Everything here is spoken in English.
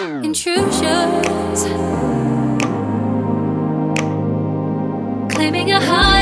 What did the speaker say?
Intrusions claiming a high.